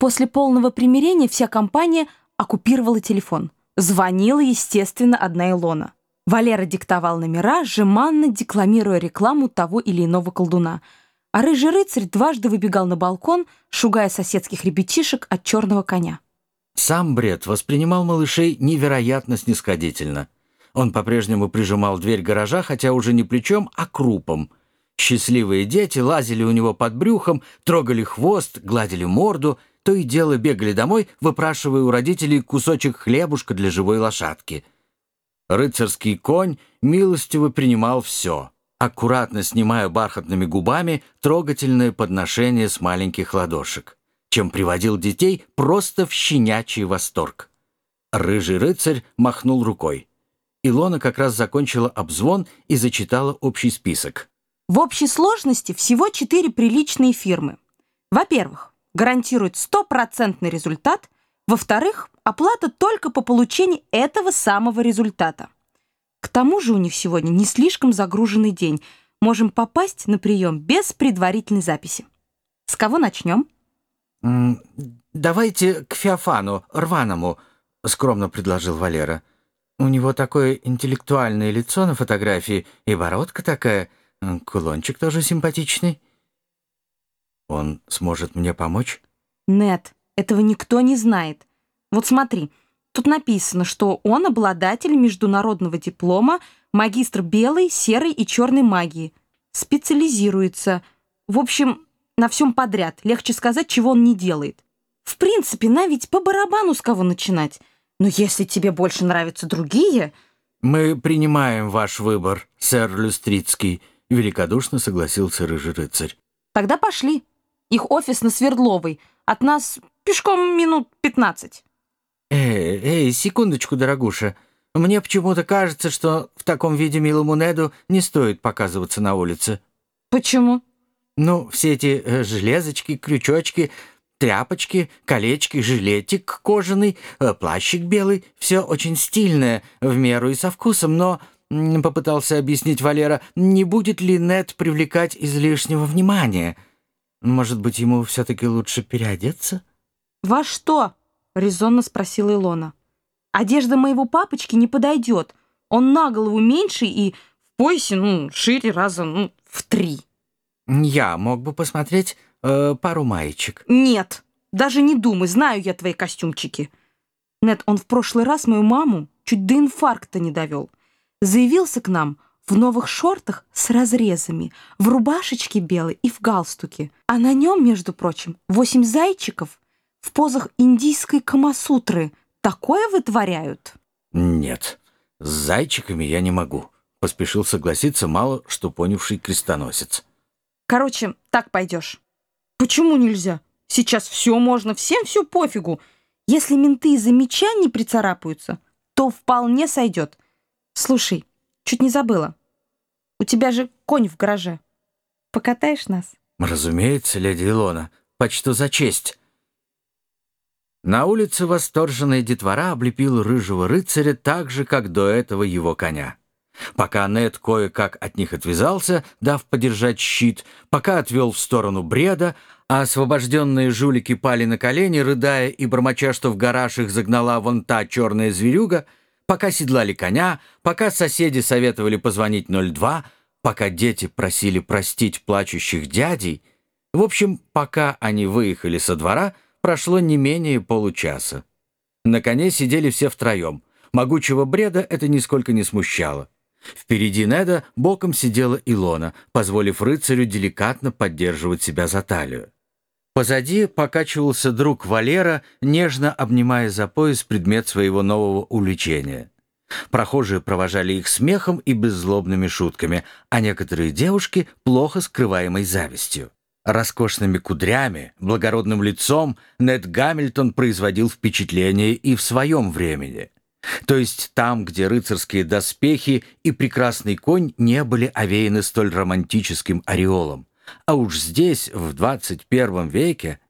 После полного примирения вся компания оккупировала телефон. Звонила, естественно, одна Илона. Валера диктовал номера, жеманно декламируя рекламу того или иного колдуна. А рыжий рыцарь дважды выбегал на балкон, шугая соседских ребятишек от черного коня. Сам Бред воспринимал малышей невероятно снисходительно. Он по-прежнему прижимал дверь гаража, хотя уже не плечом, а крупом. Счастливые дети лазили у него под брюхом, трогали хвост, гладили морду, то и дело бегали домой, выпрашивая у родителей кусочек хлебушка для живой лошадки. Рыцарский конь милостиво принимал все, аккуратно снимая бархатными губами трогательное подношение с маленьких ладошек чем приводил детей просто в щенячий восторг. Рыжий рыцарь махнул рукой. Илона как раз закончила обзвон и зачитала общий список. В общей сложности всего четыре приличные фирмы. Во-первых, гарантирует стопроцентный результат. Во-вторых, оплата только по получении этого самого результата. К тому же у них сегодня не слишком загруженный день. Можем попасть на прием без предварительной записи. С кого начнем? «Давайте к Феофану, рваному», — скромно предложил Валера. «У него такое интеллектуальное лицо на фотографии и бородка такая, кулончик тоже симпатичный». «Он сможет мне помочь?» «Нет, этого никто не знает. Вот смотри, тут написано, что он обладатель международного диплома, магистр белой, серой и черной магии. Специализируется. В общем, на всем подряд. Легче сказать, чего он не делает. В принципе, на ведь по барабану с кого начинать. Но если тебе больше нравятся другие... «Мы принимаем ваш выбор, сэр Люстрицкий», — великодушно согласился рыжий рыцарь. «Тогда пошли. Их офис на Свердловой. От нас пешком минут пятнадцать». «Эй, эй, секундочку, дорогуша. Мне почему-то кажется, что в таком виде милому Неду не стоит показываться на улице». «Почему?» Ну, все эти э, железочки, крючочки, тряпочки, колечки, жилетик кожаный, э, плащик белый — все очень стильное, в меру и со вкусом, но, — попытался объяснить Валера, — не будет ли Нет привлекать излишнего внимания? Может быть, ему все-таки лучше переодеться? «Во что?» — резонно спросила Илона. «Одежда моего папочки не подойдет. Он на голову меньше и в поясе, ну, шире раза, ну, в три». Я мог бы посмотреть э, пару маечек. Нет, даже не думай, знаю я твои костюмчики. Нет, он в прошлый раз мою маму чуть до инфаркта не довел. Заявился к нам в новых шортах с разрезами, в рубашечке белой и в галстуке. А на нем, между прочим, восемь зайчиков в позах индийской камасутры. Такое вытворяют? Нет, с зайчиками я не могу. Поспешил согласиться мало что понявший крестоносец. Короче, так пойдешь. Почему нельзя? Сейчас все можно, всем все пофигу. Если менты из-за меча не прицарапаются, то вполне сойдет. Слушай, чуть не забыла. У тебя же конь в гараже. Покатаешь нас? Разумеется, леди Илона. Почту за честь. На улице восторженная детвора облепила рыжего рыцаря так же, как до этого его коня. Пока Нед кое-как от них отвязался, дав подержать щит, пока отвел в сторону бреда, а освобожденные жулики пали на колени, рыдая и бормоча, что в гараж их загнала вон та черная зверюга, пока седлали коня, пока соседи советовали позвонить 02, пока дети просили простить плачущих дядей, в общем, пока они выехали со двора, прошло не менее получаса. На коне сидели все втроем. Могучего бреда это нисколько не смущало. Впереди Неда боком сидела Илона, позволив рыцарю деликатно поддерживать себя за талию. Позади покачивался друг Валера, нежно обнимая за пояс предмет своего нового увлечения. Прохожие провожали их смехом и беззлобными шутками, а некоторые девушки — плохо скрываемой завистью. Роскошными кудрями, благородным лицом Нед Гамильтон производил впечатление и в своем времени — то есть там, где рыцарские доспехи и прекрасный конь не были овеяны столь романтическим ореолом. А уж здесь, в 21 веке,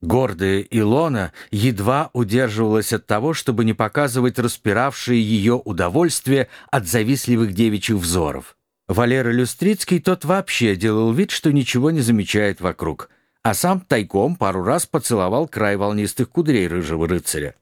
гордая Илона едва удерживалась от того, чтобы не показывать распиравшие ее удовольствие от завистливых девичьих взоров. Валера Люстрицкий тот вообще делал вид, что ничего не замечает вокруг. а сам тайком пару раз поцеловал край волнистых кудрей рыжего рыцаря.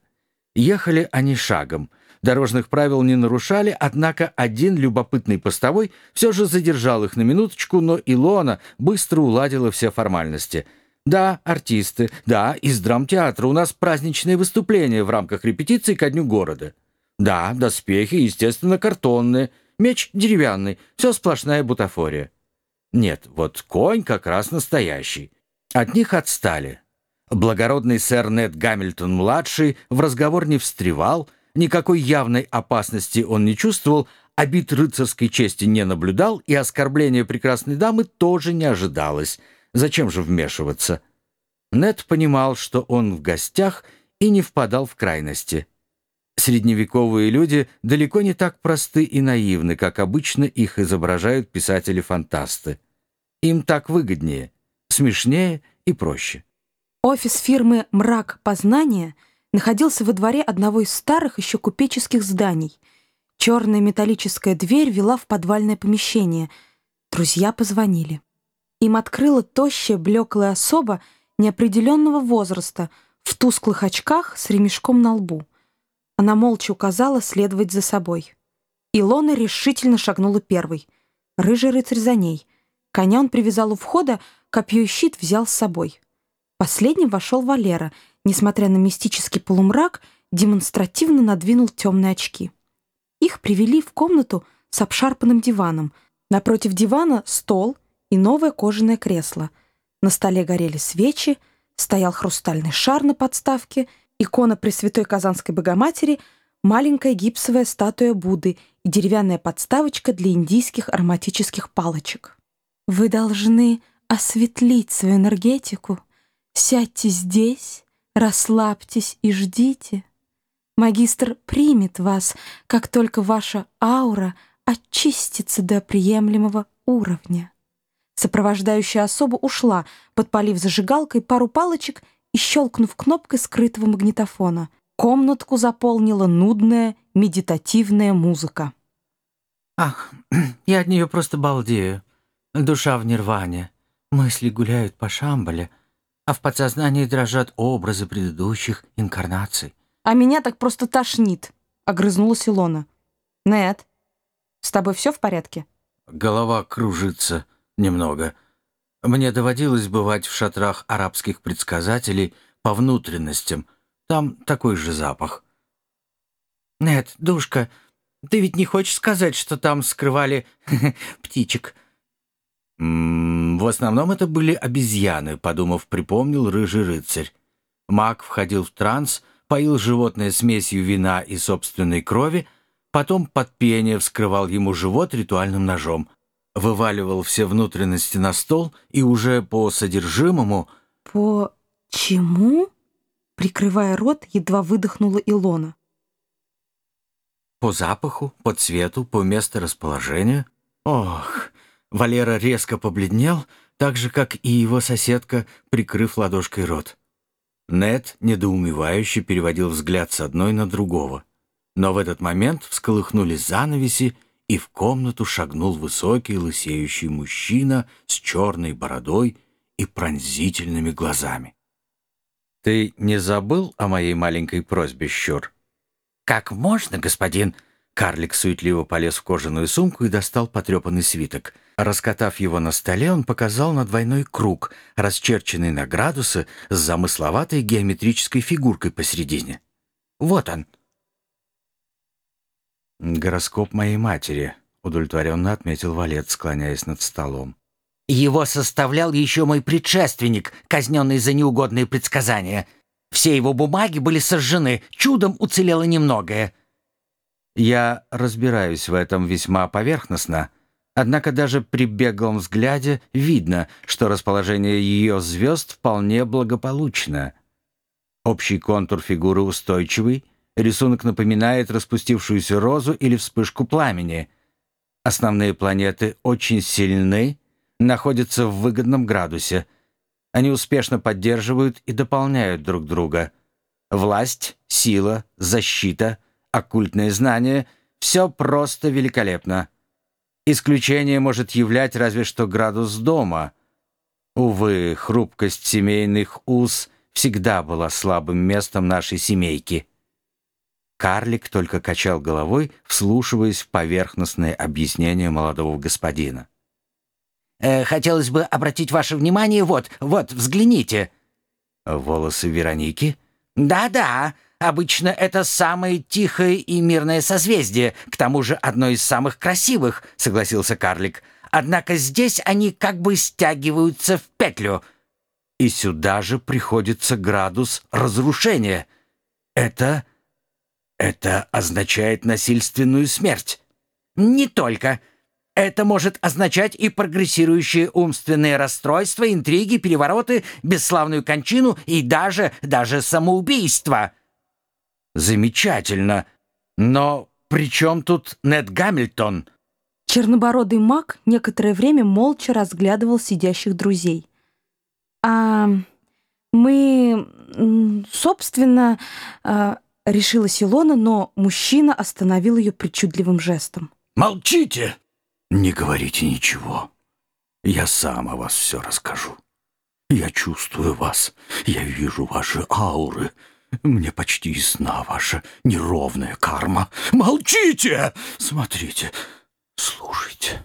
Ехали они шагом. Дорожных правил не нарушали, однако один любопытный постовой все же задержал их на минуточку, но Илона быстро уладила все формальности. «Да, артисты, да, из драмтеатра у нас праздничные выступления в рамках репетиции ко дню города. Да, доспехи, естественно, картонные, меч деревянный, все сплошная бутафория. Нет, вот конь как раз настоящий. От них отстали. Благородный сэр Нед Гамильтон-младший в разговор не встревал, никакой явной опасности он не чувствовал, обид рыцарской чести не наблюдал, и оскорбления прекрасной дамы тоже не ожидалось. Зачем же вмешиваться? Нед понимал, что он в гостях и не впадал в крайности. Средневековые люди далеко не так просты и наивны, как обычно их изображают писатели-фантасты. Им так выгоднее, смешнее и проще. Офис фирмы «Мрак Познания» находился во дворе одного из старых еще купеческих зданий. Черная металлическая дверь вела в подвальное помещение. Друзья позвонили. Им открыла тощая, блеклая особа неопределенного возраста в тусклых очках с ремешком на лбу. Она молча указала следовать за собой. Илона решительно шагнула первой. Рыжий рыцарь за ней. Коня он привязал у входа, копье и щит взял с собой. Последним вошел Валера, несмотря на мистический полумрак, демонстративно надвинул темные очки. Их привели в комнату с обшарпанным диваном. Напротив дивана стол и новое кожаное кресло. На столе горели свечи, стоял хрустальный шар на подставке, икона Пресвятой Казанской Богоматери, маленькая гипсовая статуя Будды и деревянная подставочка для индийских ароматических палочек. «Вы должны осветлить свою энергетику», Сядьте здесь, расслабьтесь и ждите. Магистр примет вас, как только ваша аура очистится до приемлемого уровня. Сопровождающая особа ушла, подпалив зажигалкой пару палочек и щелкнув кнопкой скрытого магнитофона. Комнатку заполнила нудная медитативная музыка. «Ах, я от нее просто балдею. Душа в нирване. Мысли гуляют по Шамбале» а в подсознании дрожат образы предыдущих инкарнаций. «А меня так просто тошнит», — огрызнулась Илона. «Нет, с тобой все в порядке?» Голова кружится немного. Мне доводилось бывать в шатрах арабских предсказателей по внутренностям. Там такой же запах. «Нет, душка, ты ведь не хочешь сказать, что там скрывали птичек?» В основном это были обезьяны», — подумав, припомнил рыжий рыцарь. Маг входил в транс, поил животное смесью вина и собственной крови, потом под пение вскрывал ему живот ритуальным ножом, вываливал все внутренности на стол и уже по содержимому... «По чему?» — прикрывая рот, едва выдохнула Илона. «По запаху, по цвету, по месторасположению. Ох, Валера резко побледнел, так же, как и его соседка, прикрыв ладошкой рот. Нед недоумевающе переводил взгляд с одной на другого. Но в этот момент всколыхнулись занавеси, и в комнату шагнул высокий лысеющий мужчина с черной бородой и пронзительными глазами. «Ты не забыл о моей маленькой просьбе, Щур?» «Как можно, господин?» Карлик суетливо полез в кожаную сумку и достал потрепанный свиток. Раскатав его на столе, он показал на двойной круг, расчерченный на градусы с замысловатой геометрической фигуркой посередине. «Вот он!» «Гороскоп моей матери», — удовлетворенно отметил Валет, склоняясь над столом. «Его составлял еще мой предшественник, казненный за неугодные предсказания. Все его бумаги были сожжены, чудом уцелело немногое». Я разбираюсь в этом весьма поверхностно, однако даже при беглом взгляде видно, что расположение ее звезд вполне благополучно. Общий контур фигуры устойчивый, рисунок напоминает распустившуюся розу или вспышку пламени. Основные планеты очень сильны, находятся в выгодном градусе. Они успешно поддерживают и дополняют друг друга. Власть, сила, защита — оккультные знания — все просто великолепно. Исключение может являть разве что градус дома. Увы, хрупкость семейных уз всегда была слабым местом нашей семейки. Карлик только качал головой, вслушиваясь в поверхностное объяснение молодого господина. Э, «Хотелось бы обратить ваше внимание, вот, вот, взгляните». «Волосы Вероники?» «Да-да, обычно это самое тихое и мирное созвездие, к тому же одно из самых красивых», — согласился карлик. «Однако здесь они как бы стягиваются в петлю». «И сюда же приходится градус разрушения. Это...» Это означает насильственную смерть. Не только. Это может означать и прогрессирующие умственные расстройства, интриги, перевороты, бесславную кончину и даже, даже самоубийство. Замечательно. Но при чем тут Нед Гамильтон? Чернобородый маг некоторое время молча разглядывал сидящих друзей. «А мы, собственно, а, — решила Илона, но мужчина остановил ее причудливым жестом. «Молчите! Не говорите ничего. Я сам о вас все расскажу. Я чувствую вас, я вижу ваши ауры. Мне почти ясна ваша неровная карма. Молчите! Смотрите, слушайте».